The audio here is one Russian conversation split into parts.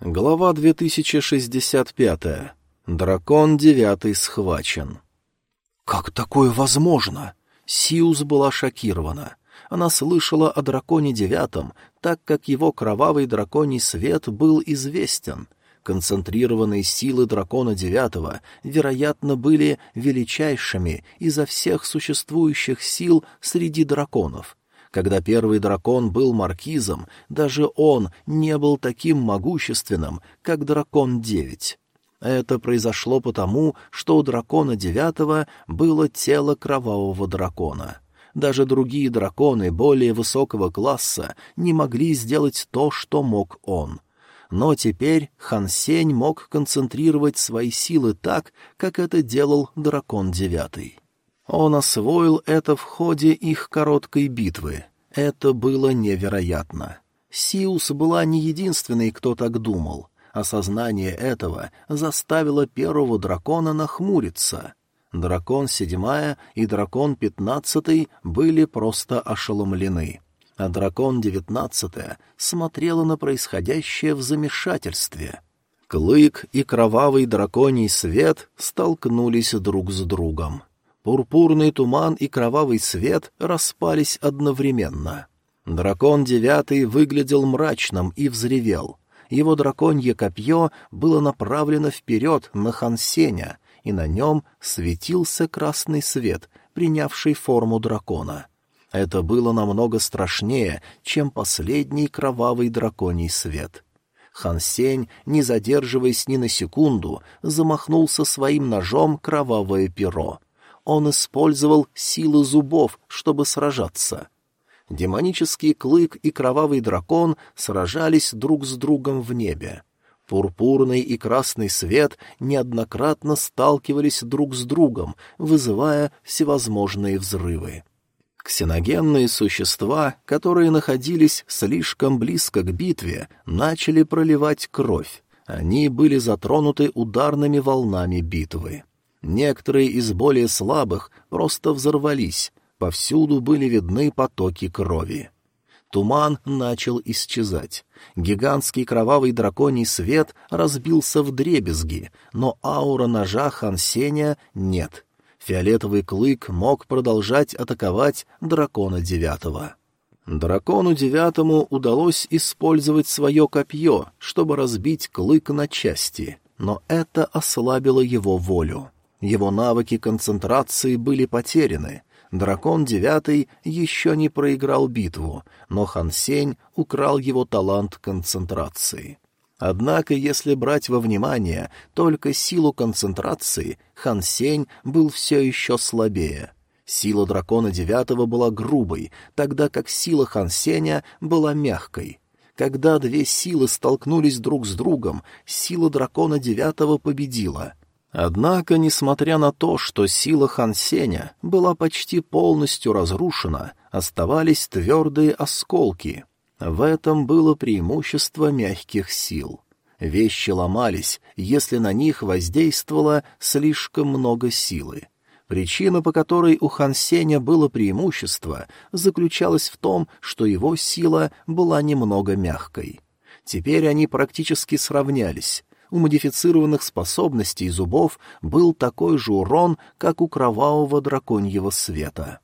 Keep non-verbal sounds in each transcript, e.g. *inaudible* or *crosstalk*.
Глава 2065. Дракон девятый схвачен. «Как такое возможно?» Сиус была шокирована. Она слышала о драконе девятом, так как его кровавый драконий свет был известен. Концентрированные силы дракона девятого, вероятно, были величайшими изо всех существующих сил среди драконов — когда первый дракон был маркизом, даже он не был таким могущественным, как дракон девять. Это произошло потому, что у дракона девятого было тело кровавого дракона. Даже другие драконы более высокого класса не могли сделать то, что мог он. Но теперь Хан Сень мог концентрировать свои силы так, как это делал дракон девятый. Он освоил это в ходе их короткой битвы. Это было невероятно. Сиус была не единственной, кто так думал. Осознание этого заставило первого дракона нахмуриться. Дракон седьмая и дракон пятнадцатый были просто ошеломлены. А дракон девятнадцатая смотрела на происходящее в замешательстве. Клык и кровавый драконий свет столкнулись друг с другом. Пурпурный туман и кровавый свет распались одновременно. Дракон девятый выглядел мрачным и взревел. Его драконье копье было направлено вперед на Хансеня, и на нем светился красный свет, принявший форму дракона. Это было намного страшнее, чем последний кровавый драконий свет. Хансень, не задерживаясь ни на секунду, замахнулся своим ножом кровавое перо — он использовал силы зубов, чтобы сражаться. Демонический клык и кровавый дракон сражались друг с другом в небе. Пурпурный и красный свет неоднократно сталкивались друг с другом, вызывая всевозможные взрывы. Ксеногенные существа, которые находились слишком близко к битве, начали проливать кровь. Они были затронуты ударными волнами битвы. Некоторые из более слабых просто взорвались, повсюду были видны потоки крови. Туман начал исчезать. Гигантский кровавый драконий свет разбился в дребезги, но аура ножа Хансеня нет. Фиолетовый клык мог продолжать атаковать дракона девятого. Дракону девятому удалось использовать свое копье, чтобы разбить клык на части, но это ослабило его волю. Его навыки концентрации были потеряны. Дракон Девятый еще не проиграл битву, но Хан Сень украл его талант концентрации. Однако, если брать во внимание только силу концентрации, Хан Сень был все еще слабее. Сила дракона Девятого была грубой, тогда как сила Хан Сеня была мягкой. Когда две силы столкнулись друг с другом, сила дракона Девятого победила — Однако, несмотря на то, что сила Хансеня была почти полностью разрушена, оставались твердые осколки. В этом было преимущество мягких сил. Вещи ломались, если на них воздействовало слишком много силы. Причина, по которой у Хансеня было преимущество, заключалась в том, что его сила была немного мягкой. Теперь они практически сравнялись, у модифицированных способностей зубов был такой же урон, как у кровавого драконьего света.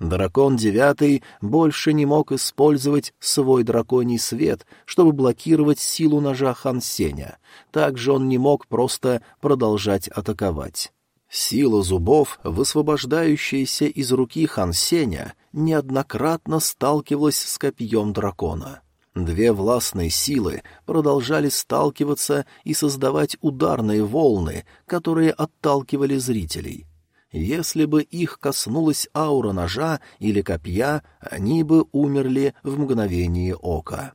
Дракон девятый больше не мог использовать свой драконий свет, чтобы блокировать силу ножа Хансеня. Также он не мог просто продолжать атаковать. Сила зубов, высвобождающаяся из руки Хансеня, неоднократно сталкивалась с копьем дракона. Две властные силы продолжали сталкиваться и создавать ударные волны, которые отталкивали зрителей. Если бы их коснулась аура ножа или копья, они бы умерли в мгновение ока.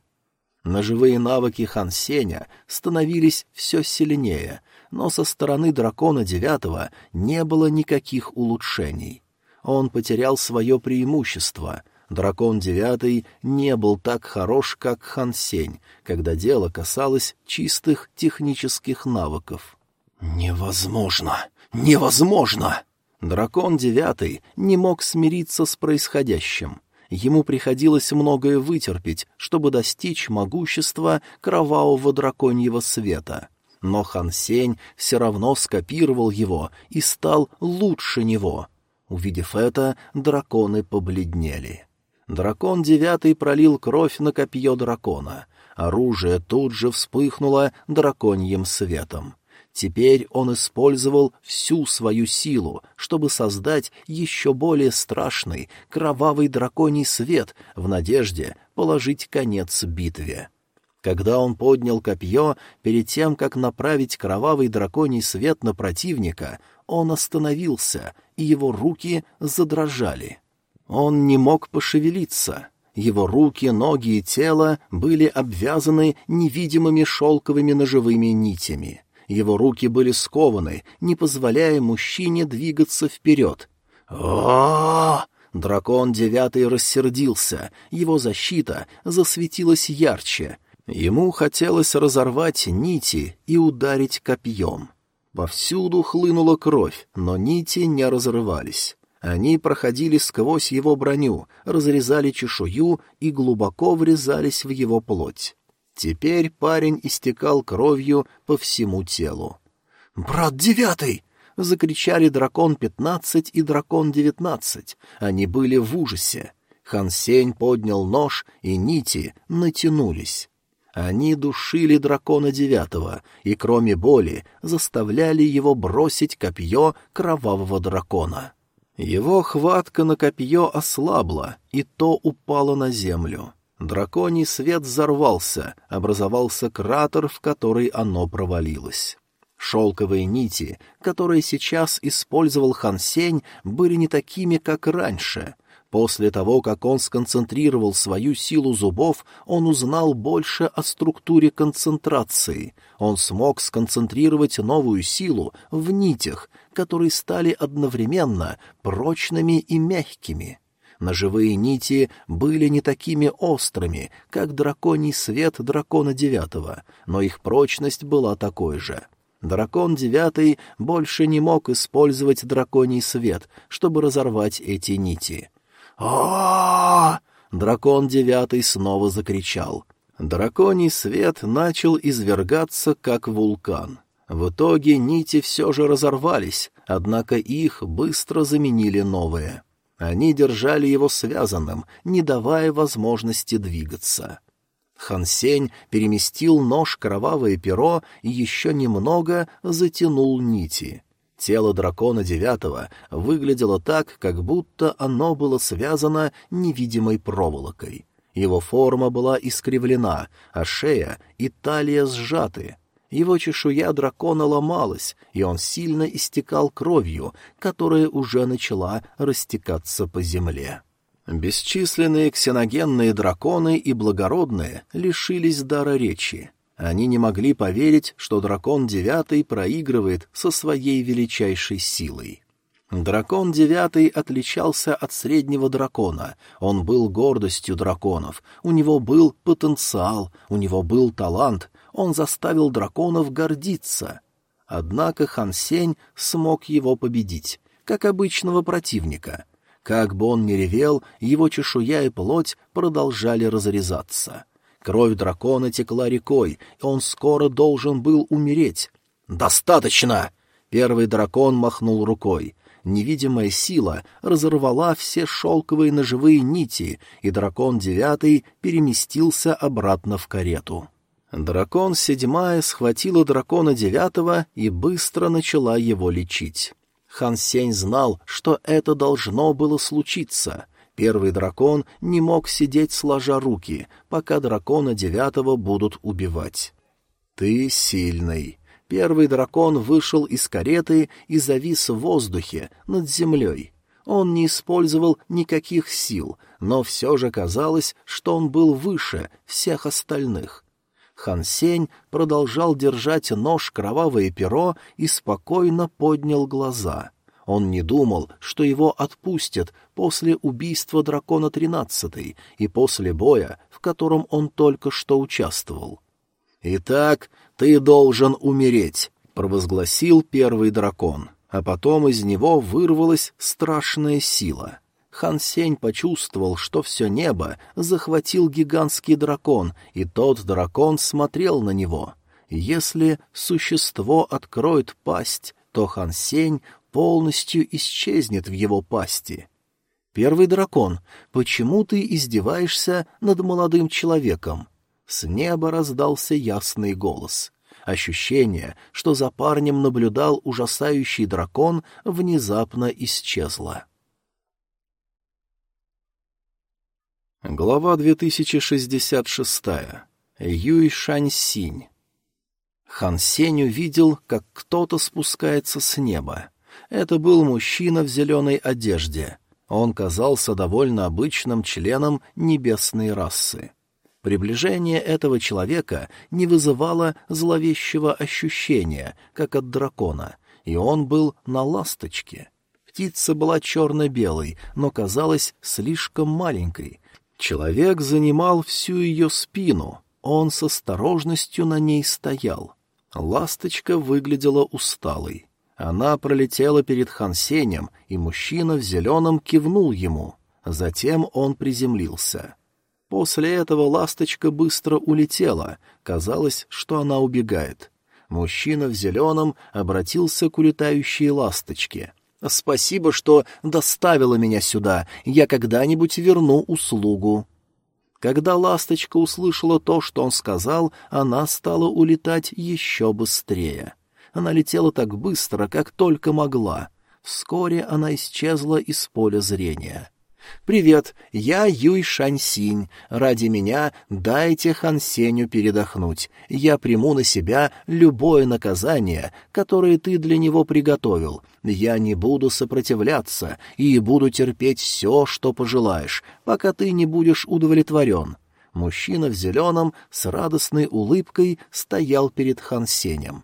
Ножевые навыки Хансеня становились все сильнее, но со стороны дракона девятого не было никаких улучшений. Он потерял свое преимущество, Дракон Девятый не был так хорош, как Хан Сень, когда дело касалось чистых технических навыков. «Невозможно! Невозможно!» Дракон Девятый не мог смириться с происходящим. Ему приходилось многое вытерпеть, чтобы достичь могущества кровавого драконьего света. Но Хан Сень все равно скопировал его и стал лучше него. Увидев это, драконы побледнели. Дракон девятый пролил кровь на копье дракона. Оружие тут же вспыхнуло драконьим светом. Теперь он использовал всю свою силу, чтобы создать еще более страшный, кровавый драконий свет в надежде положить конец битве. Когда он поднял копье, перед тем, как направить кровавый драконий свет на противника, он остановился, и его руки задрожали. Он не мог пошевелиться. Его руки, ноги и тело были обвязаны невидимыми шелковыми ножевыми нитями. Его руки были скованы, не позволяя мужчине двигаться вперед. о Дракон девятый рассердился, его защита засветилась ярче. Ему хотелось разорвать нити и ударить копьем. Повсюду хлынула кровь, но нити не разрывались. Они проходили сквозь его броню, разрезали чешую и глубоко врезались в его плоть. Теперь парень истекал кровью по всему телу. «Брат девятый!» — закричали дракон пятнадцать и дракон девятнадцать. Они были в ужасе. Хан Сень поднял нож, и нити натянулись. Они душили дракона девятого, и кроме боли заставляли его бросить копье кровавого дракона. Его хватка на копье ослабла, и то упало на землю. Драконий свет взорвался, образовался кратер, в который оно провалилось. Шелковые нити, которые сейчас использовал Хан Сень, были не такими, как раньше. После того, как он сконцентрировал свою силу зубов, он узнал больше о структуре концентрации. Он смог сконцентрировать новую силу в нитях, которые стали одновременно прочными и мягкими. Ножевые нити были не такими острыми, как драконий свет дракона девятого, но их прочность была такой же. Дракон девятый больше не мог использовать драконий свет, чтобы разорвать эти нити. А Дракон девятый снова закричал. Драконий свет начал извергаться, как вулкан. В итоге нити все же разорвались, однако их быстро заменили новые. Они держали его связанным, не давая возможности двигаться. Хансень переместил нож кровавое перо и еще немного затянул нити. Тело дракона девятого выглядело так, как будто оно было связано невидимой проволокой. Его форма была искривлена, а шея и талия сжаты, его чешуя дракона ломалась, и он сильно истекал кровью, которая уже начала растекаться по земле. Бесчисленные ксеногенные драконы и благородные лишились дара речи. Они не могли поверить, что дракон девятый проигрывает со своей величайшей силой. Дракон девятый отличался от среднего дракона. Он был гордостью драконов. У него был потенциал, у него был талант, он заставил драконов гордиться. Однако Хан Сень смог его победить, как обычного противника. Как бы он ни ревел, его чешуя и плоть продолжали разрезаться. Кровь дракона текла рекой, и он скоро должен был умереть. «Достаточно!» Первый дракон махнул рукой. Невидимая сила разорвала все шелковые ножевые нити, и дракон девятый переместился обратно в карету. Дракон седьмая схватила дракона девятого и быстро начала его лечить. Хан Сень знал, что это должно было случиться. Первый дракон не мог сидеть сложа руки, пока дракона девятого будут убивать. «Ты сильный». Первый дракон вышел из кареты и завис в воздухе над землей. Он не использовал никаких сил, но все же казалось, что он был выше всех остальных — Хан Сень продолжал держать нож кровавое перо и спокойно поднял глаза. Он не думал, что его отпустят после убийства дракона тринадцатой и после боя, в котором он только что участвовал. «Итак, ты должен умереть», — провозгласил первый дракон, а потом из него вырвалась страшная сила. Хан Сень почувствовал, что все небо захватил гигантский дракон, и тот дракон смотрел на него. Если существо откроет пасть, то Хан Сень полностью исчезнет в его пасти. Первый дракон, почему ты издеваешься над молодым человеком? С неба раздался ясный голос. Ощущение, что за парнем наблюдал ужасающий дракон, внезапно исчезло. Глава 2066. Юй Шань Синь. Хан Сень увидел, как кто-то спускается с неба. Это был мужчина в зеленой одежде. Он казался довольно обычным членом небесной расы. Приближение этого человека не вызывало зловещего ощущения, как от дракона, и он был на ласточке. Птица была черно-белой, но казалась слишком маленькой. Человек занимал всю ее спину, он с осторожностью на ней стоял. Ласточка выглядела усталой. Она пролетела перед Хансенем, и мужчина в зеленом кивнул ему. Затем он приземлился. После этого ласточка быстро улетела, казалось, что она убегает. Мужчина в зеленом обратился к улетающей ласточке. «Спасибо, что доставила меня сюда, я когда-нибудь верну услугу». Когда ласточка услышала то, что он сказал, она стала улетать еще быстрее. Она летела так быстро, как только могла. Вскоре она исчезла из поля зрения. «Привет, я Юй Шаньсинь. Ради меня дайте Хан Сеню передохнуть. Я приму на себя любое наказание, которое ты для него приготовил. Я не буду сопротивляться и буду терпеть все, что пожелаешь, пока ты не будешь удовлетворен». Мужчина в зеленом с радостной улыбкой стоял перед Хан Сенем.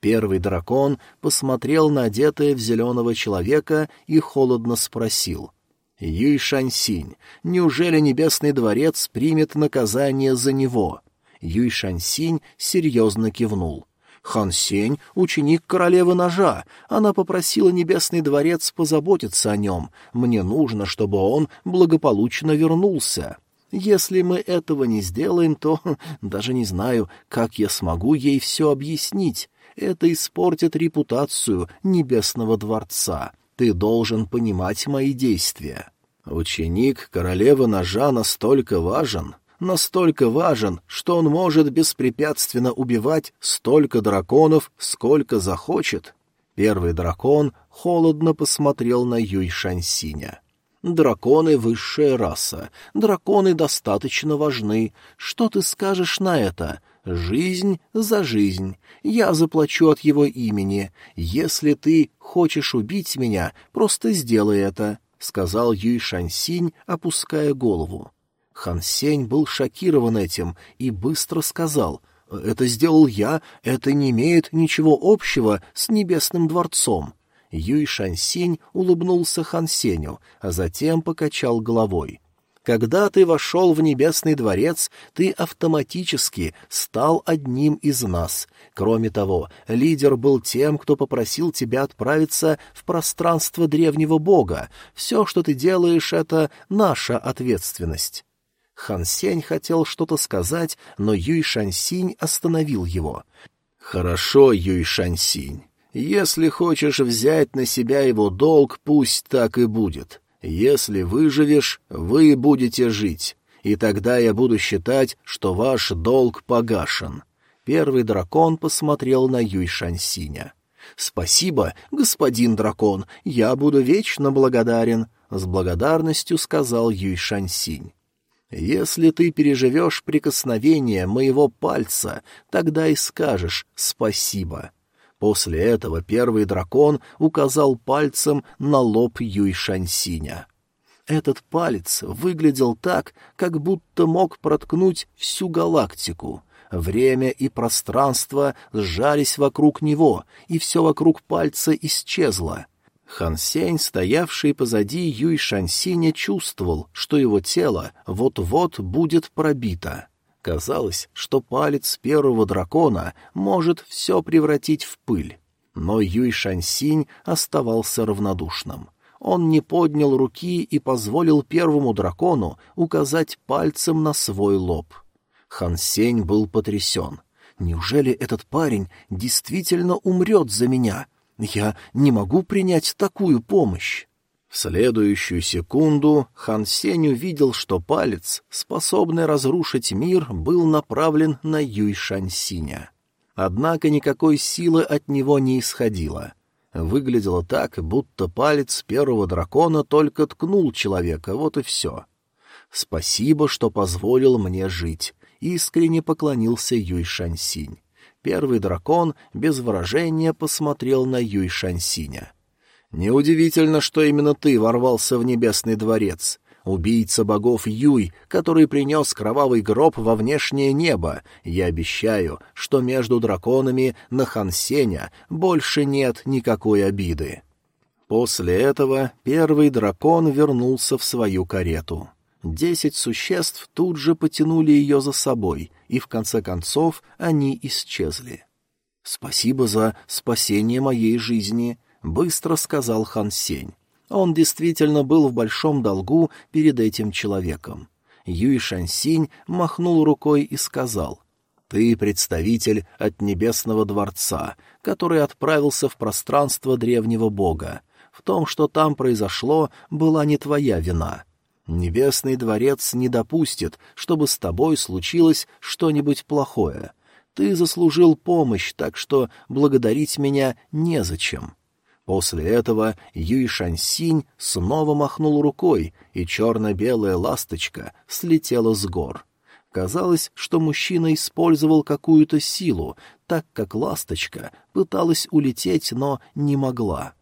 Первый дракон посмотрел на одетое в зеленого человека и холодно спросил. «Юй Шаньсинь, неужели Небесный дворец примет наказание за него?» Юй Шаньсинь серьезно кивнул. Хан Сень — ученик королевы ножа. Она попросила Небесный дворец позаботиться о нем. Мне нужно, чтобы он благополучно вернулся. Если мы этого не сделаем, то *laughs* даже не знаю, как я смогу ей все объяснить. Это испортит репутацию Небесного дворца. Ты должен понимать мои действия. Ученик королевы ножа настолько важен, настолько важен, что он может беспрепятственно убивать столько драконов, сколько захочет. Первый дракон холодно посмотрел на Юй Шансиня. «Драконы — высшая раса. Драконы достаточно важны. Что ты скажешь на это? Жизнь за жизнь. Я заплачу от его имени. Если ты хочешь убить меня, просто сделай это», — сказал Юй Шансинь, опуская голову. Хан Сень был шокирован этим и быстро сказал, «Это сделал я, это не имеет ничего общего с Небесным дворцом». Юй Шансинь улыбнулся Хан Сенью, а затем покачал головой. Когда ты вошел в небесный дворец, ты автоматически стал одним из нас. Кроме того, лидер был тем, кто попросил тебя отправиться в пространство древнего бога. Все, что ты делаешь, — это наша ответственность». Хан Сень хотел что-то сказать, но Юй Шансинь остановил его. «Хорошо, Юй Шансинь. Если хочешь взять на себя его долг, пусть так и будет. Если выживешь, вы будете жить, и тогда я буду считать, что ваш долг погашен». Первый дракон посмотрел на Юй Шансиня. «Спасибо, господин дракон, я буду вечно благодарен», — с благодарностью сказал Юй Шансинь. «Если ты переживешь прикосновение моего пальца, тогда и скажешь «спасибо». После этого первый дракон указал пальцем на лоб Юй Шансиня. Этот палец выглядел так, как будто мог проткнуть всю галактику. Время и пространство сжались вокруг него, и все вокруг пальца исчезло. Хан Сень, стоявший позади Юй Шансиня, чувствовал, что его тело вот-вот будет пробито. Казалось, что палец первого дракона может все превратить в пыль. Но Юй Шансинь оставался равнодушным. Он не поднял руки и позволил первому дракону указать пальцем на свой лоб. Хан Сень был потрясен. «Неужели этот парень действительно умрет за меня? Я не могу принять такую помощь». Следующую секунду Хан Сень увидел, что палец, способный разрушить мир, был направлен на Юй Шансиня. Однако никакой силы от него не исходило. Выглядело так, будто палец первого дракона только ткнул человека, вот и все. «Спасибо, что позволил мне жить», — искренне поклонился Юй Шансинь. Первый дракон без выражения посмотрел на Юй Шансиня. «Неудивительно, что именно ты ворвался в небесный дворец убийца богов Юй, который принес кровавый гроб во внешнее небо. Я обещаю, что между драконами на Хансеня больше нет никакой обиды». После этого первый дракон вернулся в свою карету. Десять существ тут же потянули ее за собой, и в конце концов они исчезли. «Спасибо за спасение моей жизни», — быстро сказал Хан Сень. Он действительно был в большом долгу перед этим человеком. Юй Шансинь махнул рукой и сказал, «Ты представитель от Небесного Дворца, который отправился в пространство древнего бога. В том, что там произошло, была не твоя вина. Небесный Дворец не допустит, чтобы с тобой случилось что-нибудь плохое. Ты заслужил помощь, так что благодарить меня незачем». После этого Юй Шансинь снова махнул рукой, и черно-белая ласточка слетела с гор. Казалось, что мужчина использовал какую-то силу, так как ласточка пыталась улететь, но не могла.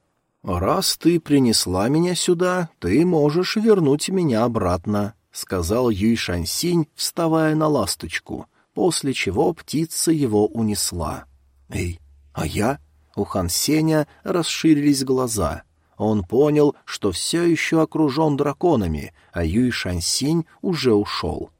«Раз ты принесла меня сюда, ты можешь вернуть меня обратно», — сказал Юй Шансинь, вставая на ласточку, после чего птица его унесла. «Эй, а я?» У Хан Сеня расширились глаза. Он понял, что все еще окружен драконами, а Юй Шансинь уже ушел.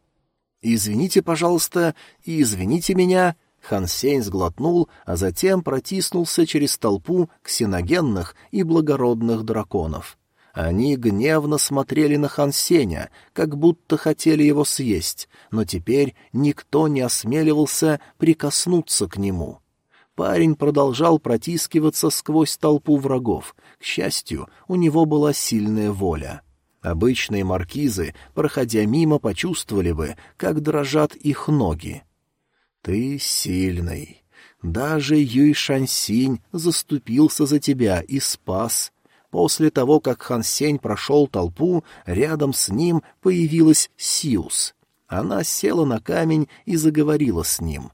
«Извините, пожалуйста, и извините меня», Хан Сень сглотнул, а затем протиснулся через толпу ксеногенных и благородных драконов. Они гневно смотрели на Хан Сеня, как будто хотели его съесть, но теперь никто не осмеливался прикоснуться к нему. Парень продолжал протискиваться сквозь толпу врагов. К счастью, у него была сильная воля. Обычные маркизы, проходя мимо, почувствовали бы, как дрожат их ноги. «Ты сильный. Даже Юй Шансинь заступился за тебя и спас». После того, как Хан Сень прошел толпу, рядом с ним появилась Сиус. Она села на камень и заговорила с ним.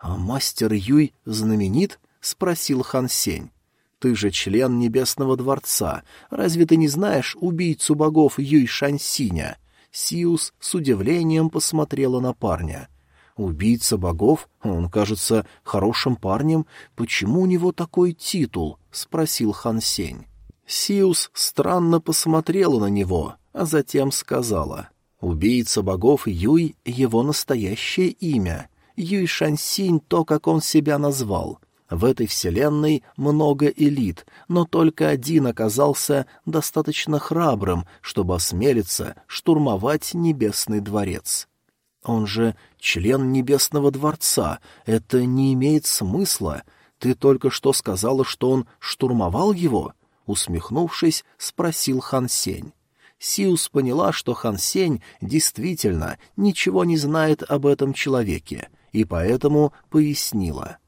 «А мастер Юй знаменит?» — спросил Хан Сень. «Ты же член Небесного Дворца. Разве ты не знаешь убийцу богов Юй Шансиня?» Сиус с удивлением посмотрела на парня. «Убийца богов? Он кажется хорошим парнем. Почему у него такой титул?» — спросил Хан Сень. Сиус странно посмотрела на него, а затем сказала. «Убийца богов Юй — его настоящее имя. Юй Шансинь то, как он себя назвал. В этой вселенной много элит, но только один оказался достаточно храбрым, чтобы осмелиться штурмовать Небесный дворец. Он же член Небесного дворца, это не имеет смысла. Ты только что сказала, что он штурмовал его? Усмехнувшись, спросил Хан Сень. Сиус поняла, что Хан Сень действительно ничего не знает об этом человеке, и поэтому пояснила.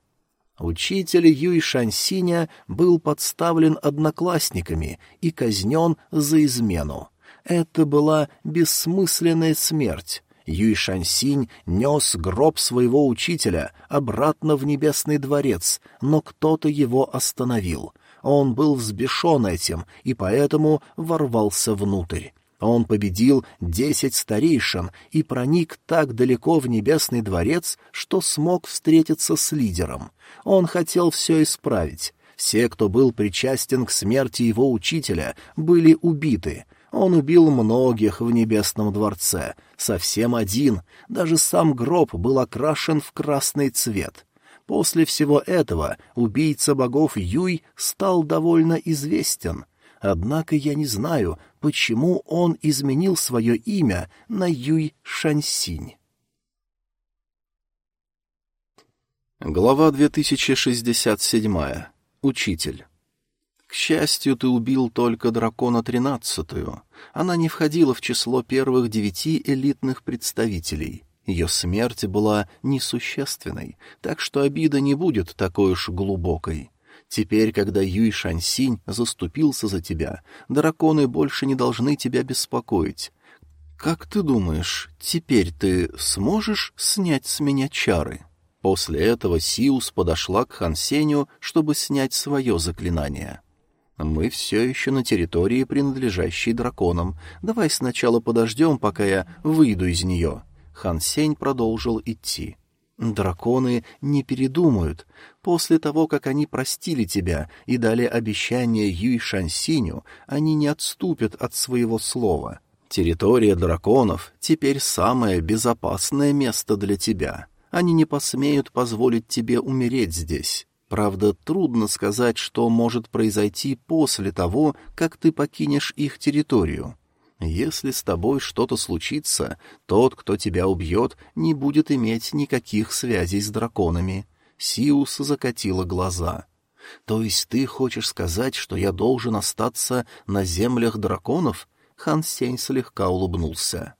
Учитель Юй Шансиня был подставлен одноклассниками и казнен за измену. Это была бессмысленная смерть. Юй Шансинь нес гроб своего учителя обратно в небесный дворец, но кто-то его остановил. Он был взбешен этим и поэтому ворвался внутрь. Он победил десять старейшин и проник так далеко в небесный дворец, что смог встретиться с лидером. Он хотел все исправить. Все, кто был причастен к смерти его учителя, были убиты. Он убил многих в небесном дворце, совсем один, даже сам гроб был окрашен в красный цвет. После всего этого убийца богов Юй стал довольно известен — Однако я не знаю, почему он изменил свое имя на Юй Шансинь. Глава 2067. Учитель. К счастью, ты убил только дракона тринадцатую. Она не входила в число первых девяти элитных представителей. Ее смерть была несущественной, так что обида не будет такой уж глубокой. Теперь, когда Юй Шансинь заступился за тебя, драконы больше не должны тебя беспокоить. Как ты думаешь, теперь ты сможешь снять с меня чары?» После этого Сиус подошла к Хансеню, чтобы снять свое заклинание. Мы все еще на территории, принадлежащей драконам. Давай сначала подождем, пока я выйду из нее. Хан Сень продолжил идти. Драконы не передумают. После того, как они простили тебя и дали обещание Юй Шансиню, они не отступят от своего слова. Территория драконов теперь самое безопасное место для тебя. Они не посмеют позволить тебе умереть здесь. Правда, трудно сказать, что может произойти после того, как ты покинешь их территорию. Если с тобой что-то случится, тот, кто тебя убьет, не будет иметь никаких связей с драконами. Сиус закатила глаза. То есть ты хочешь сказать, что я должен остаться на землях драконов? Хан Сень слегка улыбнулся.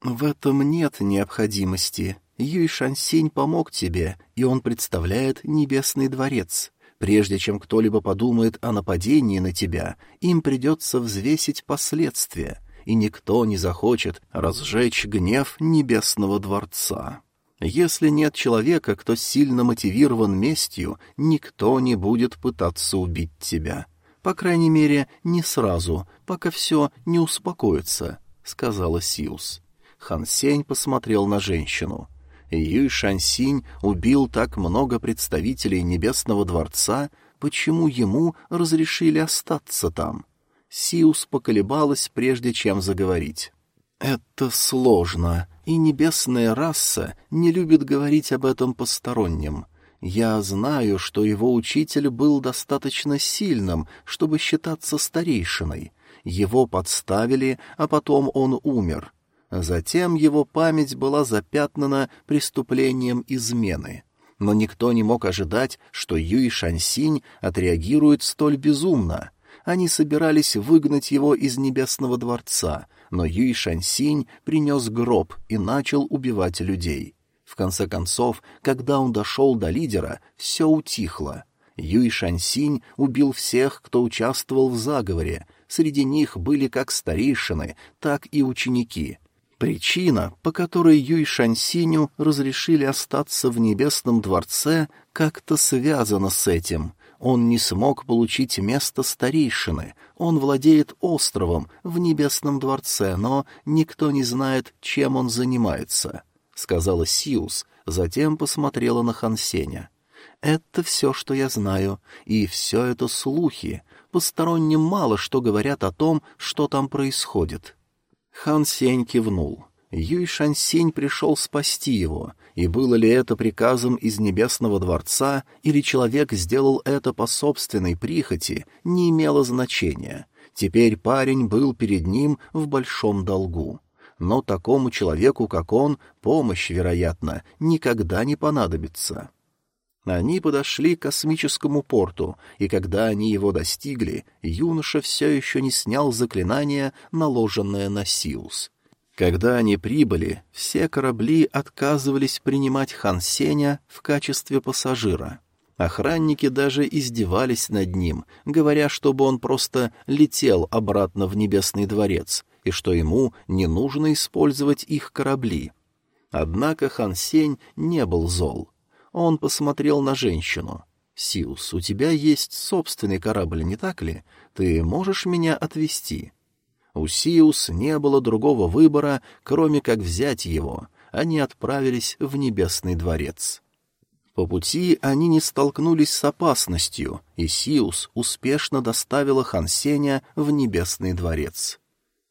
В этом нет необходимости. Юй Шансинь помог тебе, и он представляет Небесный дворец. Прежде чем кто-либо подумает о нападении на тебя, им придется взвесить последствия, и никто не захочет разжечь гнев Небесного дворца. Если нет человека, кто сильно мотивирован местью, никто не будет пытаться убить тебя. По крайней мере, не сразу, пока все не успокоится, — сказала Сиус. Хан Сень посмотрел на женщину. Юй Шансинь убил так много представителей Небесного Дворца, почему ему разрешили остаться там? Сиус поколебалась, прежде чем заговорить. «Это сложно, и небесная раса не любит говорить об этом посторонним. Я знаю, что его учитель был достаточно сильным, чтобы считаться старейшиной. Его подставили, а потом он умер. Затем его память была запятнана преступлением измены. Но никто не мог ожидать, что Юй Шансинь отреагирует столь безумно. Они собирались выгнать его из Небесного дворца, но Юй Шансинь принес гроб и начал убивать людей. В конце концов, когда он дошел до лидера, все утихло. Юй Шансинь убил всех, кто участвовал в заговоре. Среди них были как старейшины, так и ученики — Причина, по которой Юй Шансиню разрешили остаться в Небесном дворце, как-то связана с этим. Он не смог получить место старейшины. Он владеет островом в Небесном дворце, но никто не знает, чем он занимается, — сказала Сиус, затем посмотрела на Хансеня. Это все, что я знаю, и все это слухи. Посторонним мало что говорят о том, что там происходит. — Хан Сень кивнул. Юй Шансень пришел спасти его, и было ли это приказом из Небесного Дворца, или человек сделал это по собственной прихоти, не имело значения. Теперь парень был перед ним в большом долгу. Но такому человеку, как он, помощь, вероятно, никогда не понадобится. Они подошли к космическому порту, и когда они его достигли, юноша все еще не снял заклинание, наложенное на Сиус. Когда они прибыли, все корабли отказывались принимать Хан Сеня в качестве пассажира. Охранники даже издевались над ним, говоря, чтобы он просто летел обратно в Небесный дворец, и что ему не нужно использовать их корабли. Однако Хан Сень не был зол. Он посмотрел на женщину. «Сиус, у тебя есть собственный корабль, не так ли? Ты можешь меня отвезти?» У Сиус не было другого выбора, кроме как взять его. Они отправились в Небесный дворец. По пути они не столкнулись с опасностью, и Сиус успешно доставила Хансеня в Небесный дворец.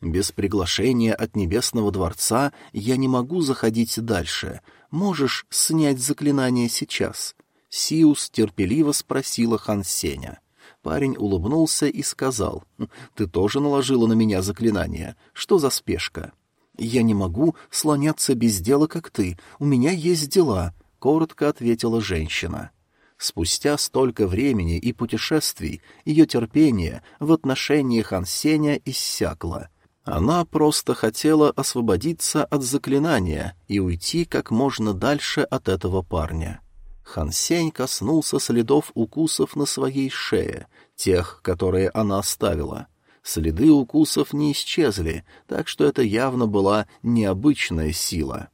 Без приглашения от Небесного дворца я не могу заходить дальше, можешь снять заклинание сейчас?» Сиус терпеливо спросила Хан Сеня. Парень улыбнулся и сказал, «Хм, «Ты тоже наложила на меня заклинание. Что за спешка?» «Я не могу слоняться без дела, как ты. У меня есть дела», — коротко ответила женщина. Спустя столько времени и путешествий ее терпение в отношении Хансеня иссякло. Она просто хотела освободиться от заклинания и уйти как можно дальше от этого парня. Хансень коснулся следов укусов на своей шее, тех, которые она оставила. Следы укусов не исчезли, так что это явно была необычная сила.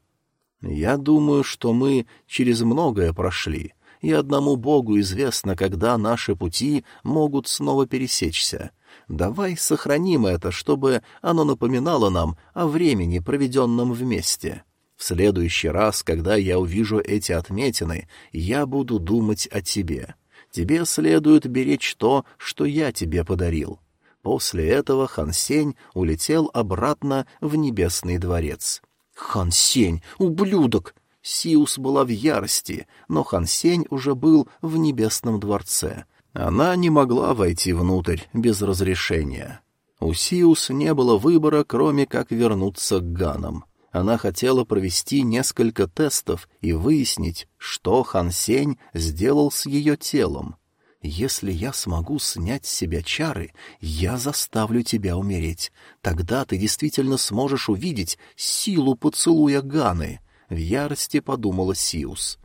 «Я думаю, что мы через многое прошли», и одному Богу известно, когда наши пути могут снова пересечься. Давай сохраним это, чтобы оно напоминало нам о времени, проведенном вместе. В следующий раз, когда я увижу эти отметины, я буду думать о тебе. Тебе следует беречь то, что я тебе подарил». После этого Хан Сень улетел обратно в Небесный дворец. «Хан Сень, ублюдок!» Сиус была в ярости, но Хансень уже был в небесном дворце. Она не могла войти внутрь без разрешения. У Сиус не было выбора, кроме как вернуться к Ганам. Она хотела провести несколько тестов и выяснить, что Хансень сделал с ее телом. «Если я смогу снять с себя чары, я заставлю тебя умереть. Тогда ты действительно сможешь увидеть силу поцелуя Ганы», — в ярости подумала Сиус.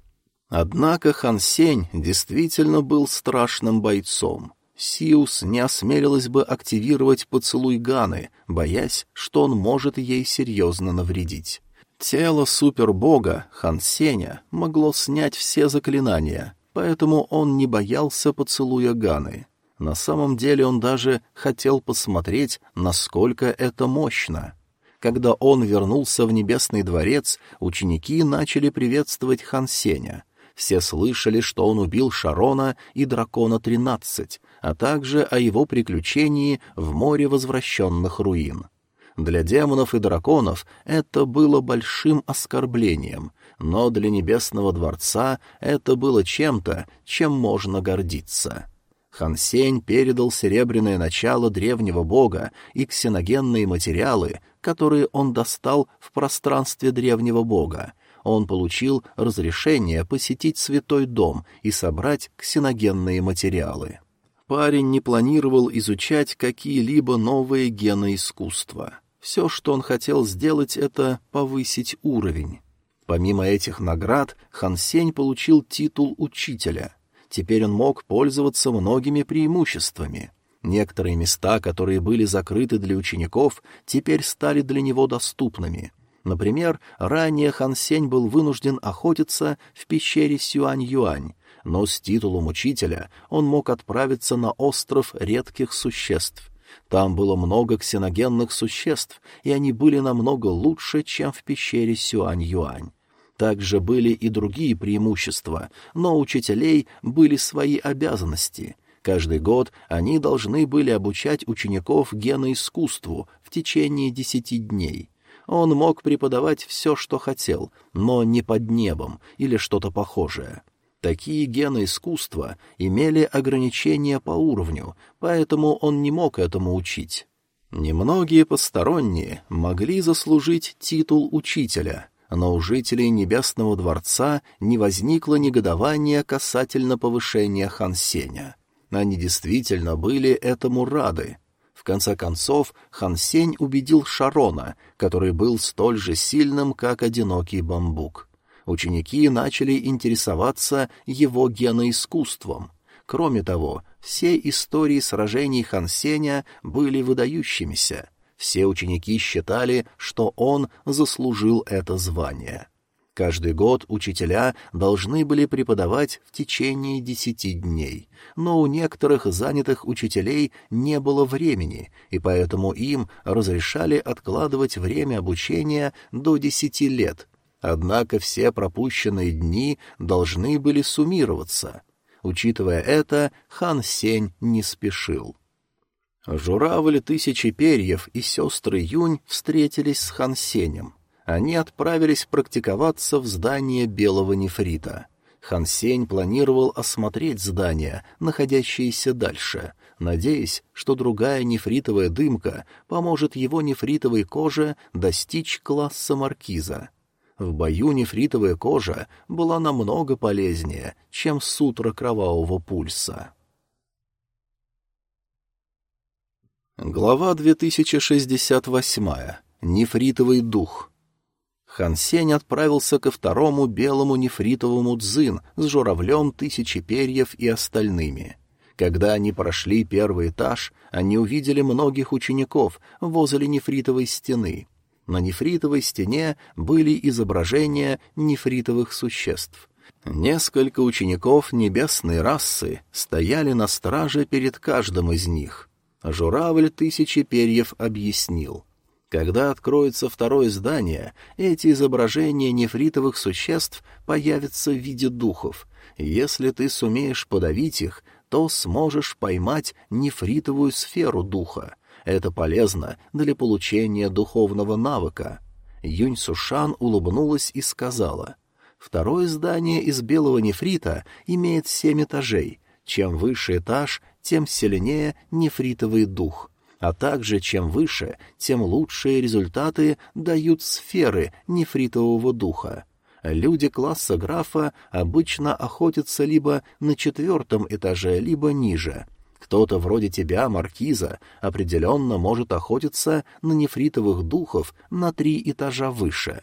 Однако Хан Сень действительно был страшным бойцом. Сиус не осмелилась бы активировать поцелуй Ганы, боясь, что он может ей серьезно навредить. Тело супербога Хан Сеня могло снять все заклинания, поэтому он не боялся поцелуя Ганы. На самом деле он даже хотел посмотреть, насколько это мощно. Когда он вернулся в Небесный дворец, ученики начали приветствовать Хан Сеня. Все слышали, что он убил Шарона и Дракона-13, а также о его приключении в море возвращенных руин. Для демонов и драконов это было большим оскорблением, но для Небесного дворца это было чем-то, чем можно гордиться. Хансень передал серебряное начало древнего бога и ксеногенные материалы, которые он достал в пространстве древнего бога. Он получил разрешение посетить святой дом и собрать ксеногенные материалы. Парень не планировал изучать какие-либо новые гены искусства. Все, что он хотел сделать, это повысить уровень. Помимо этих наград, Хансень получил титул учителя — Теперь он мог пользоваться многими преимуществами. Некоторые места, которые были закрыты для учеников, теперь стали для него доступными. Например, ранее Хан Сень был вынужден охотиться в пещере Сюань-Юань, но с титулом учителя он мог отправиться на остров редких существ. Там было много ксеногенных существ, и они были намного лучше, чем в пещере Сюань-Юань. Также были и другие преимущества, но учителей были свои обязанности. Каждый год они должны были обучать учеников геноискусству в течение десяти дней. Он мог преподавать все, что хотел, но не под небом или что-то похожее. Такие гены искусства имели ограничения по уровню, поэтому он не мог этому учить. Немногие посторонние могли заслужить титул учителя, но у жителей Небесного дворца не возникло негодования касательно повышения Хансеня. Они действительно были этому рады. В конце концов, Хансень убедил Шарона, который был столь же сильным, как одинокий бамбук. Ученики начали интересоваться его геноискусством. Кроме того, все истории сражений Хансеня были выдающимися — все ученики считали, что он заслужил это звание. Каждый год учителя должны были преподавать в течение десяти дней, но у некоторых занятых учителей не было времени, и поэтому им разрешали откладывать время обучения до десяти лет. Однако все пропущенные дни должны были суммироваться. Учитывая это, хан Сень не спешил. Журавль Тысячи Перьев и сестры Юнь встретились с Хан Сенем. Они отправились практиковаться в здание Белого Нефрита. Хан Сень планировал осмотреть здания, находящиеся дальше, надеясь, что другая нефритовая дымка поможет его нефритовой коже достичь класса маркиза. В бою нефритовая кожа была намного полезнее, чем сутра кровавого пульса. Глава 2068. Нефритовый дух. Хан Сень отправился ко второму белому нефритовому дзин с журавлем тысячи перьев и остальными. Когда они прошли первый этаж, они увидели многих учеников возле нефритовой стены. На нефритовой стене были изображения нефритовых существ. Несколько учеников небесной расы стояли на страже перед каждым из них. Журавль тысячи перьев объяснил — когда откроется второе здание, эти изображения нефритовых существ появятся в виде духов. Если ты сумеешь подавить их, то сможешь поймать нефритовую сферу духа. Это полезно для получения духовного навыка. Юнь Сушан улыбнулась и сказала, «Второе здание из белого нефрита имеет семь этажей. Чем выше этаж, тем сильнее нефритовый дух а также чем выше, тем лучшие результаты дают сферы нефритового духа. Люди класса графа обычно охотятся либо на четвертом этаже, либо ниже. Кто-то вроде тебя, маркиза, определенно может охотиться на нефритовых духов на три этажа выше.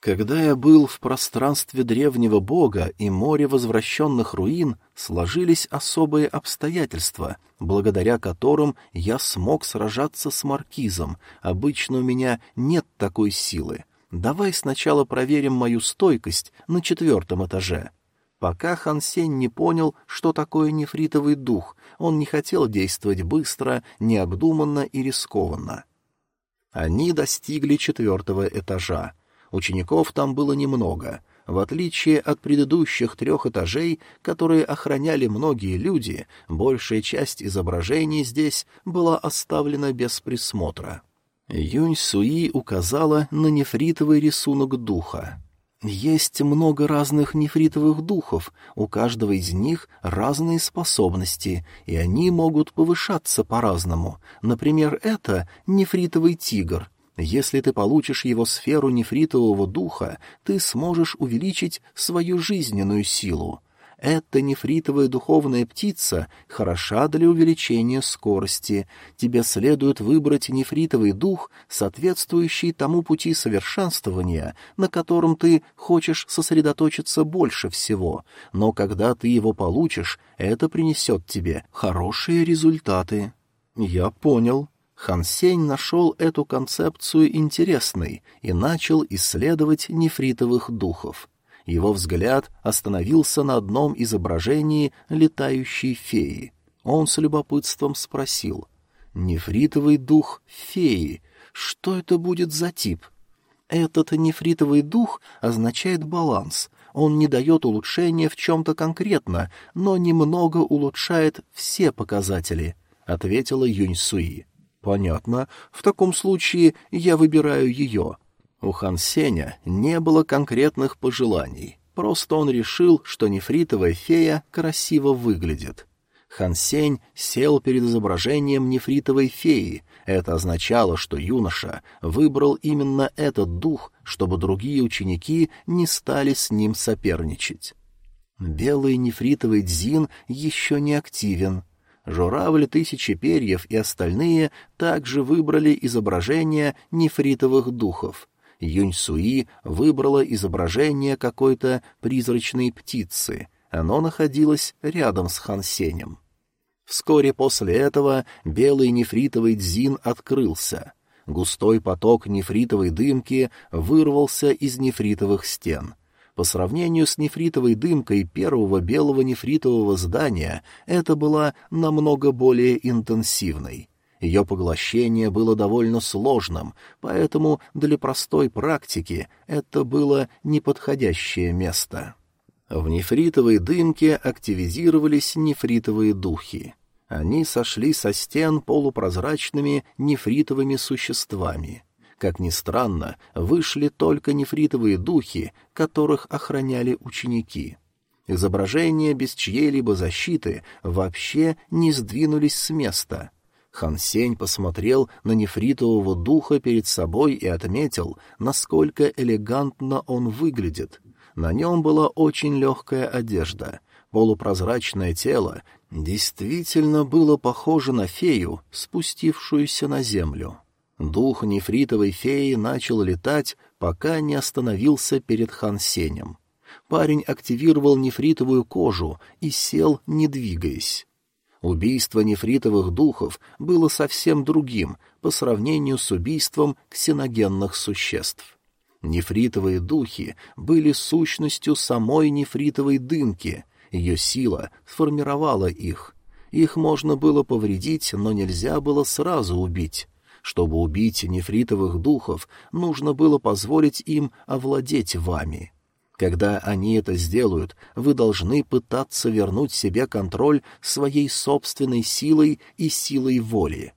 Когда я был в пространстве древнего бога и море возвращенных руин, сложились особые обстоятельства, благодаря которым я смог сражаться с маркизом. Обычно у меня нет такой силы. Давай сначала проверим мою стойкость на четвертом этаже. Пока Хан Сень не понял, что такое нефритовый дух, он не хотел действовать быстро, необдуманно и рискованно. Они достигли четвертого этажа. Учеников там было немного. В отличие от предыдущих трех этажей, которые охраняли многие люди, большая часть изображений здесь была оставлена без присмотра. Юнь Суи указала на нефритовый рисунок духа. Есть много разных нефритовых духов, у каждого из них разные способности, и они могут повышаться по-разному. Например, это нефритовый тигр — если ты получишь его сферу нефритового духа, ты сможешь увеличить свою жизненную силу. Эта нефритовая духовная птица хороша для увеличения скорости. Тебе следует выбрать нефритовый дух, соответствующий тому пути совершенствования, на котором ты хочешь сосредоточиться больше всего. Но когда ты его получишь, это принесет тебе хорошие результаты. Я понял. Хан Сень нашел эту концепцию интересной и начал исследовать нефритовых духов. Его взгляд остановился на одном изображении летающей феи. Он с любопытством спросил. «Нефритовый дух феи. Что это будет за тип?» «Этот нефритовый дух означает баланс. Он не дает улучшения в чем-то конкретно, но немного улучшает все показатели», — ответила Юнь Суи. «Понятно. В таком случае я выбираю ее». У Хан Сеня не было конкретных пожеланий. Просто он решил, что нефритовая фея красиво выглядит. Хан Сень сел перед изображением нефритовой феи. Это означало, что юноша выбрал именно этот дух, чтобы другие ученики не стали с ним соперничать. Белый нефритовый дзин еще не активен. Журавль тысячи перьев и остальные также выбрали изображение нефритовых духов. Юнь Суи выбрала изображение какой-то призрачной птицы. Оно находилось рядом с Хан Сенем. Вскоре после этого белый нефритовый дзин открылся. Густой поток нефритовой дымки вырвался из нефритовых стен — по сравнению с нефритовой дымкой первого белого нефритового здания, это была намного более интенсивной. Ее поглощение было довольно сложным, поэтому для простой практики это было неподходящее место. В нефритовой дымке активизировались нефритовые духи. Они сошли со стен полупрозрачными нефритовыми существами — как ни странно, вышли только нефритовые духи, которых охраняли ученики. Изображения без чьей-либо защиты вообще не сдвинулись с места. Хан Сень посмотрел на нефритового духа перед собой и отметил, насколько элегантно он выглядит. На нем была очень легкая одежда. Полупрозрачное тело действительно было похоже на фею, спустившуюся на землю. Дух нефритовой феи начал летать, пока не остановился перед Хан Сенем. Парень активировал нефритовую кожу и сел, не двигаясь. Убийство нефритовых духов было совсем другим по сравнению с убийством ксеногенных существ. Нефритовые духи были сущностью самой нефритовой дымки, ее сила сформировала их. Их можно было повредить, но нельзя было сразу убить. Чтобы убить нефритовых духов, нужно было позволить им овладеть вами. Когда они это сделают, вы должны пытаться вернуть себе контроль своей собственной силой и силой воли.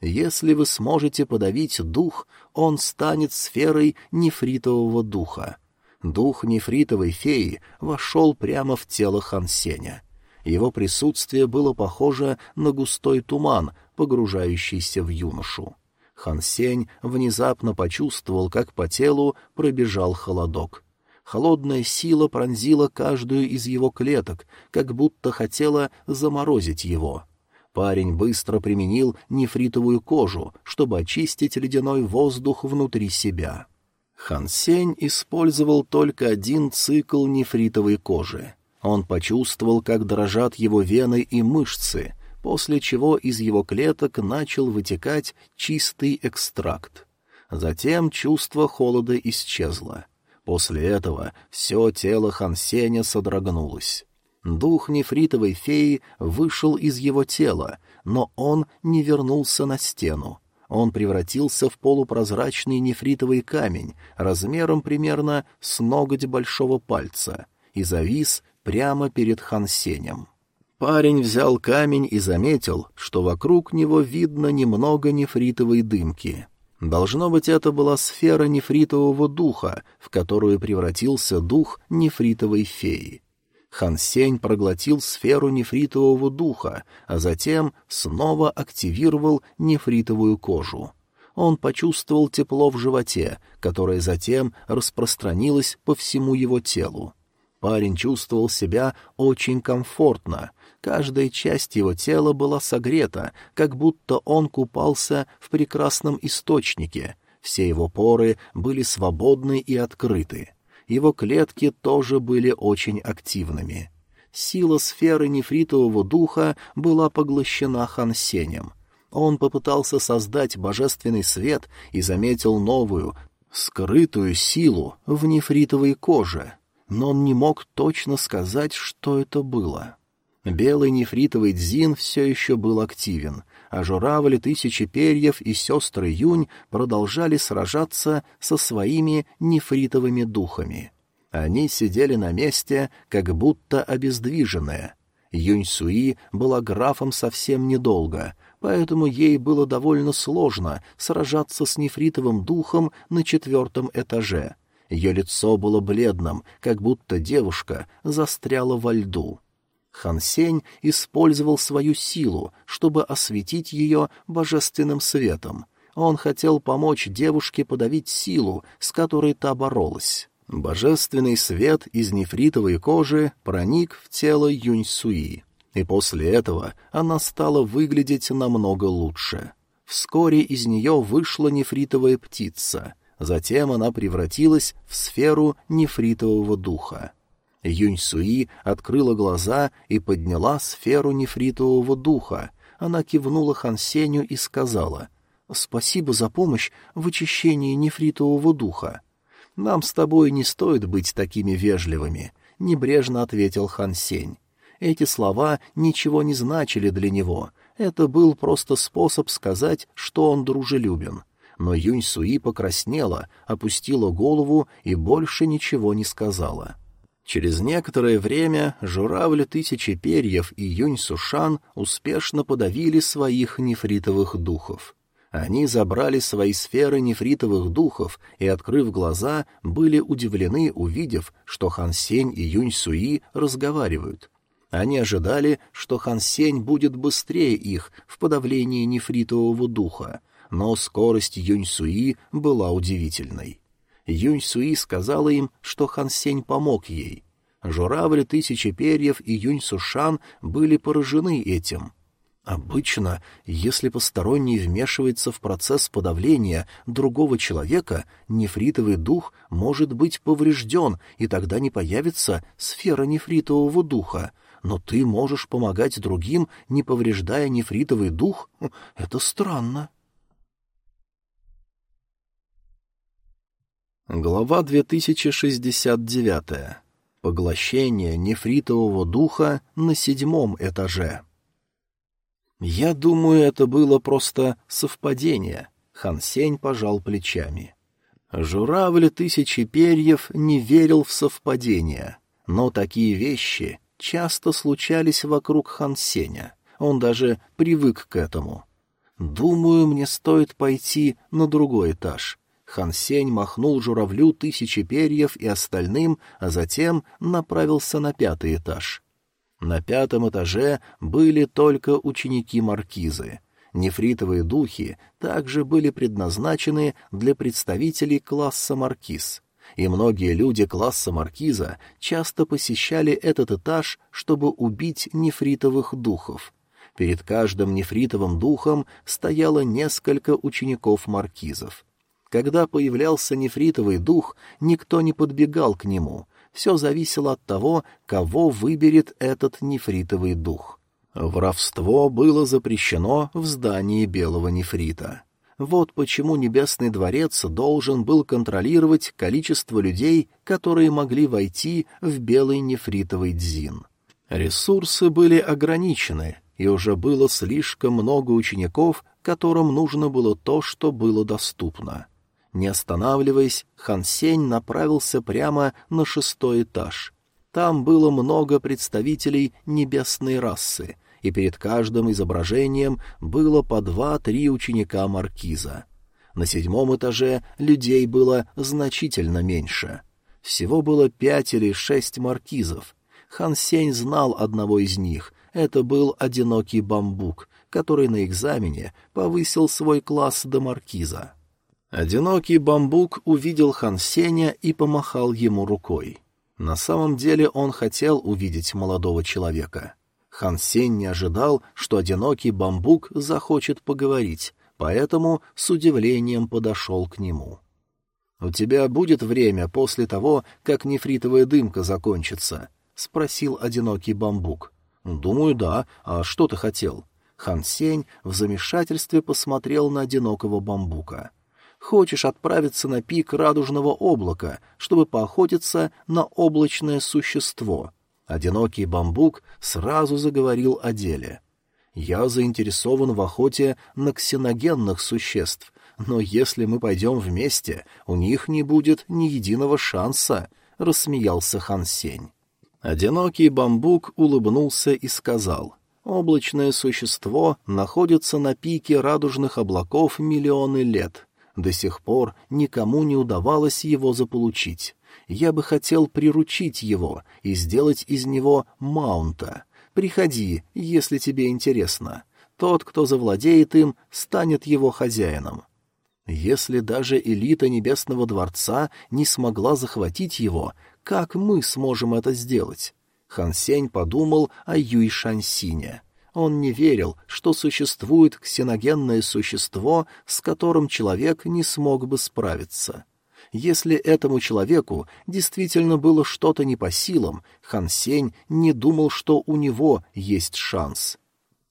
Если вы сможете подавить дух, он станет сферой нефритового духа. Дух нефритовой феи вошел прямо в тело Хансеня. Его присутствие было похоже на густой туман, погружающийся в юношу. Хансень внезапно почувствовал, как по телу пробежал холодок. Холодная сила пронзила каждую из его клеток, как будто хотела заморозить его. Парень быстро применил нефритовую кожу, чтобы очистить ледяной воздух внутри себя. Хансень использовал только один цикл нефритовой кожи. Он почувствовал, как дрожат его вены и мышцы, после чего из его клеток начал вытекать чистый экстракт. Затем чувство холода исчезло. После этого все тело Хансеня содрогнулось. Дух нефритовой феи вышел из его тела, но он не вернулся на стену. Он превратился в полупрозрачный нефритовый камень размером примерно с ноготь большого пальца и завис прямо перед Хансенем. Парень взял камень и заметил, что вокруг него видно немного нефритовой дымки — Должно быть, это была сфера нефритового духа, в которую превратился дух нефритовой феи. Хан Сень проглотил сферу нефритового духа, а затем снова активировал нефритовую кожу. Он почувствовал тепло в животе, которое затем распространилось по всему его телу. Парень чувствовал себя очень комфортно, Каждая часть его тела была согрета, как будто он купался в прекрасном источнике. Все его поры были свободны и открыты. Его клетки тоже были очень активными. Сила сферы нефритового духа была поглощена Хансенем. Он попытался создать божественный свет и заметил новую, скрытую силу в нефритовой коже, но он не мог точно сказать, что это было. Белый нефритовый дзин все еще был активен, а журавли тысячи перьев и сестры Юнь продолжали сражаться со своими нефритовыми духами. Они сидели на месте, как будто обездвиженные. Юнь Суи была графом совсем недолго, поэтому ей было довольно сложно сражаться с нефритовым духом на четвертом этаже. Ее лицо было бледным, как будто девушка застряла во льду. Хан Сень использовал свою силу, чтобы осветить ее божественным светом. Он хотел помочь девушке подавить силу, с которой та боролась. Божественный свет из нефритовой кожи проник в тело Юнь Суи, и после этого она стала выглядеть намного лучше. Вскоре из нее вышла нефритовая птица, затем она превратилась в сферу нефритового духа. Юнь Суи открыла глаза и подняла сферу нефритового духа. Она кивнула Хан Сеню и сказала «Спасибо за помощь в очищении нефритового духа». «Нам с тобой не стоит быть такими вежливыми», — небрежно ответил Хан Сень. Эти слова ничего не значили для него. Это был просто способ сказать, что он дружелюбен. Но Юнь Суи покраснела, опустила голову и больше ничего не сказала. — Через некоторое время журавли тысячи перьев и Юнь Сушан успешно подавили своих нефритовых духов. Они забрали свои сферы нефритовых духов и, открыв глаза, были удивлены, увидев, что Хан Сень и Юнь Суи разговаривают. Они ожидали, что Хан Сень будет быстрее их в подавлении нефритового духа, но скорость Юнь Суи была удивительной. Юнь Суи сказала им, что Хан Сень помог ей. Журавль Тысячи Перьев и Юнь Сушан были поражены этим. Обычно, если посторонний вмешивается в процесс подавления другого человека, нефритовый дух может быть поврежден, и тогда не появится сфера нефритового духа. Но ты можешь помогать другим, не повреждая нефритовый дух? Это странно. Глава 2069. Поглощение нефритового духа на седьмом этаже. «Я думаю, это было просто совпадение», — Хан Сень пожал плечами. Журавль тысячи перьев не верил в совпадения, но такие вещи часто случались вокруг Хан Сеня. Он даже привык к этому. «Думаю, мне стоит пойти на другой этаж». Хан Сень махнул журавлю тысячи перьев и остальным, а затем направился на пятый этаж. На пятом этаже были только ученики маркизы. Нефритовые духи также были предназначены для представителей класса маркиз. И многие люди класса маркиза часто посещали этот этаж, чтобы убить нефритовых духов. Перед каждым нефритовым духом стояло несколько учеников маркизов. Когда появлялся нефритовый дух, никто не подбегал к нему — все зависело от того, кого выберет этот нефритовый дух. Воровство было запрещено в здании белого нефрита. Вот почему Небесный дворец должен был контролировать количество людей, которые могли войти в белый нефритовый дзин. Ресурсы были ограничены, и уже было слишком много учеников, которым нужно было то, что было доступно. Не останавливаясь, Хан Сень направился прямо на шестой этаж. Там было много представителей небесной расы, и перед каждым изображением было по два-три ученика маркиза. На седьмом этаже людей было значительно меньше. Всего было пять или шесть маркизов. Хан Сень знал одного из них. Это был одинокий бамбук, который на экзамене повысил свой класс до маркиза. Одинокий бамбук увидел Хан Сеня и помахал ему рукой. На самом деле он хотел увидеть молодого человека. Хан Сень не ожидал, что одинокий бамбук захочет поговорить, поэтому с удивлением подошел к нему. «У тебя будет время после того, как нефритовая дымка закончится?» — спросил одинокий бамбук. «Думаю, да. А что ты хотел?» Хан Сень в замешательстве посмотрел на одинокого бамбука. Хочешь отправиться на пик радужного облака, чтобы поохотиться на облачное существо. Одинокий бамбук сразу заговорил о деле. Я заинтересован в охоте на ксеногенных существ, но если мы пойдем вместе, у них не будет ни единого шанса, — рассмеялся Хан Сень. Одинокий бамбук улыбнулся и сказал, «Облачное существо находится на пике радужных облаков миллионы лет. До сих пор никому не удавалось его заполучить. Я бы хотел приручить его и сделать из него маунта. Приходи, если тебе интересно. Тот, кто завладеет им, станет его хозяином. Если даже элита Небесного Дворца не смогла захватить его, как мы сможем это сделать? Хан Сень подумал о Юй Шансине. Он не верил, что существует ксеногенное существо, с которым человек не смог бы справиться. Если этому человеку действительно было что-то не по силам, Хан Сень не думал, что у него есть шанс.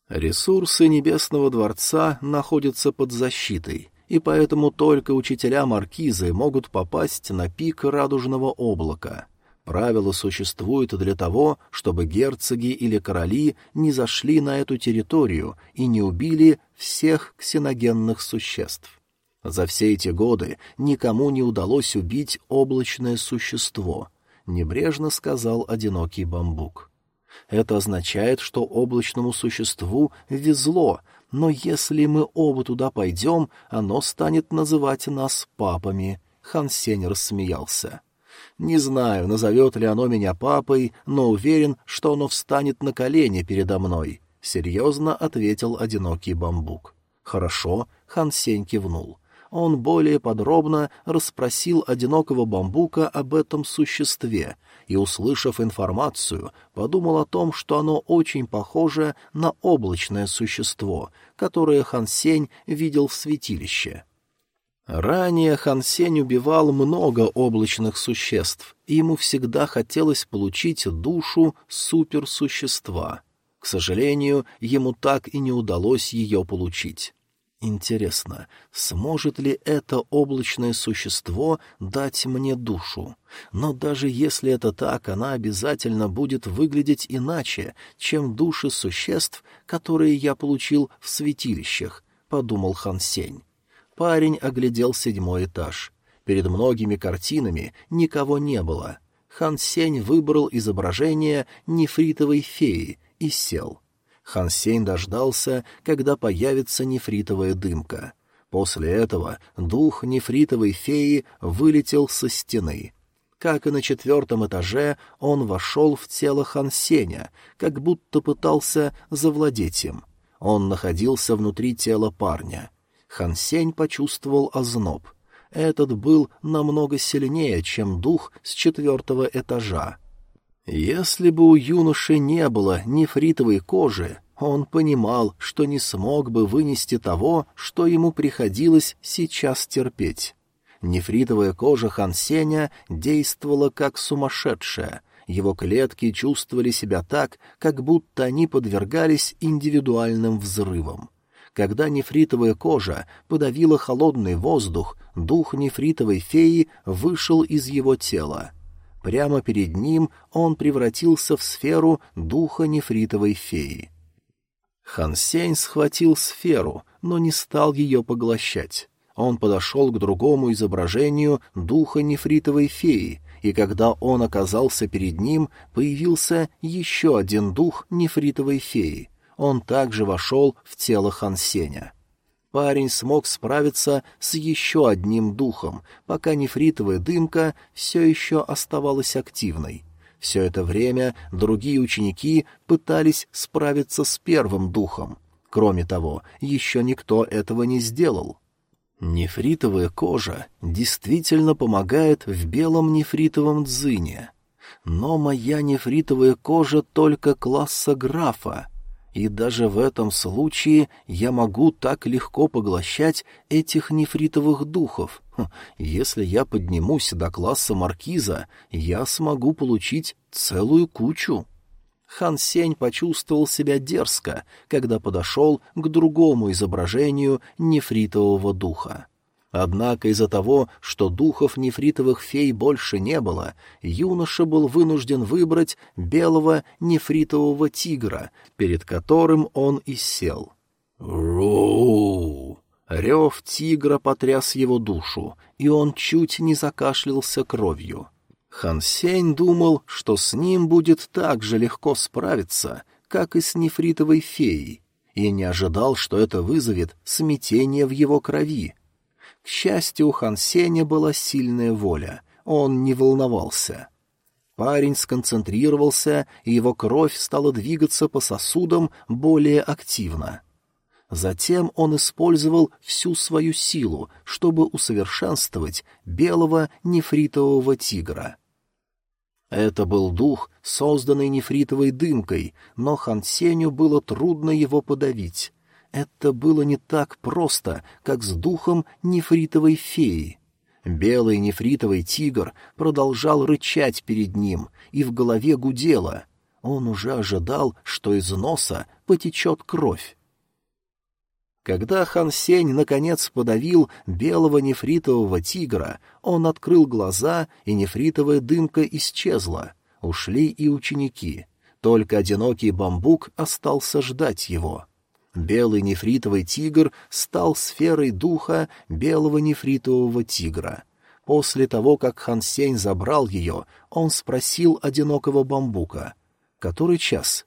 Ресурсы Небесного Дворца находятся под защитой, и поэтому только учителя Маркизы могут попасть на пик радужного облака. Правила существуют для того, чтобы герцоги или короли не зашли на эту территорию и не убили всех ксеногенных существ. За все эти годы никому не удалось убить облачное существо, — небрежно сказал одинокий бамбук. Это означает, что облачному существу везло, но если мы оба туда пойдем, оно станет называть нас папами. Хан Сень рассмеялся. Не знаю, назовет ли оно меня папой, но уверен, что оно встанет на колени передо мной. Серьезно ответил одинокий бамбук. Хорошо, Хан Сень кивнул он более подробно расспросил одинокого бамбука об этом существе и, услышав информацию, подумал о том, что оно очень похоже на облачное существо, которое Хан Сень видел в святилище. Ранее Хан Сень убивал много облачных существ, и ему всегда хотелось получить душу суперсущества. К сожалению, ему так и не удалось ее получить. Интересно, сможет ли это облачное существо дать мне душу? Но даже если это так, она обязательно будет выглядеть иначе, чем души существ, которые я получил в святилищах, — подумал Хан Сень. Парень оглядел седьмой этаж. Перед многими картинами никого не было. Хан Сень выбрал изображение нефритовой феи и сел — Хан дождался, когда появится нефритовая дымка. После этого дух нефритовой феи вылетел со стены. Как и на четвертом этаже, он вошел в тело Хан как будто пытался завладеть им. Он находился внутри тела парня. Хан почувствовал озноб. Этот был намного сильнее, чем дух с четвертого этажа. Если бы у юноши не было нефритовой кожи, он понимал, что не смог бы вынести того, что ему приходилось сейчас терпеть. Нефритовая кожа Хансеня действовала как сумасшедшая. Его клетки чувствовали себя так, как будто они подвергались индивидуальным взрывам. Когда нефритовая кожа подавила холодный воздух, дух нефритовой феи вышел из его тела. Прямо перед ним он превратился в сферу духа нефритовой феи. Хан Сень схватил сферу, но не стал ее поглощать. Он подошел к другому изображению духа нефритовой феи, и когда он оказался перед ним, появился еще один дух нефритовой феи. Он также вошел в тело Хан Сеня парень смог справиться с еще одним духом, пока нефритовая дымка все еще оставалась активной. Все это время другие ученики пытались справиться с первым духом. Кроме того, еще никто этого не сделал. Нефритовая кожа действительно помогает в белом нефритовом дзыне. Но моя нефритовая кожа только класса графа — и даже в этом случае я могу так легко поглощать этих нефритовых духов. Хм, если я поднимусь до класса маркиза, я смогу получить целую кучу. Хан Сень почувствовал себя дерзко, когда подошел к другому изображению нефритового духа. Однако из-за того, что духов нефритовых фей больше не было, юноша был вынужден выбрать белого нефритового тигра, перед которым он и сел. «Роу!» Рев тигра потряс его душу, и он чуть не закашлялся кровью. Хан Сень думал, что с ним будет так же легко справиться, как и с нефритовой феей, и не ожидал, что это вызовет смятение в его крови. К счастью, у Хан Сеня была сильная воля, он не волновался. Парень сконцентрировался, и его кровь стала двигаться по сосудам более активно. Затем он использовал всю свою силу, чтобы усовершенствовать белого нефритового тигра. Это был дух, созданный нефритовой дымкой, но Хан Сеню было трудно его подавить. Это было не так просто, как с духом нефритовой феи. Белый нефритовый тигр продолжал рычать перед ним, и в голове гудело. Он уже ожидал, что из носа потечет кровь. Когда Хан Сень наконец подавил белого нефритового тигра, он открыл глаза, и нефритовая дымка исчезла. Ушли и ученики. Только одинокий бамбук остался ждать его. Белый нефритовый тигр стал сферой духа белого нефритового тигра. После того, как Хан Сень забрал ее, он спросил одинокого бамбука. «Который час?»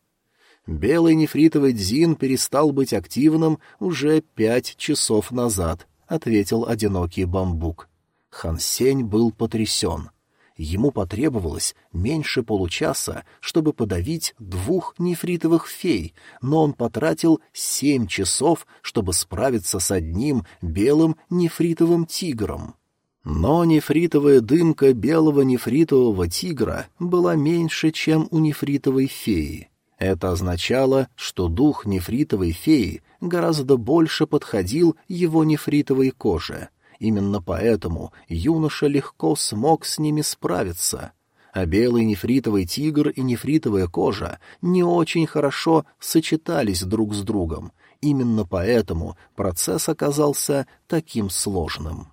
Белый нефритовый дзин перестал быть активным уже пять часов назад, — ответил одинокий бамбук. Хансень был потрясен. Ему потребовалось меньше получаса, чтобы подавить двух нефритовых фей, но он потратил семь часов, чтобы справиться с одним белым нефритовым тигром. Но нефритовая дымка белого нефритового тигра была меньше, чем у нефритовой феи. Это означало, что дух нефритовой феи гораздо больше подходил его нефритовой коже. Именно поэтому юноша легко смог с ними справиться. А белый нефритовый тигр и нефритовая кожа не очень хорошо сочетались друг с другом. Именно поэтому процесс оказался таким сложным.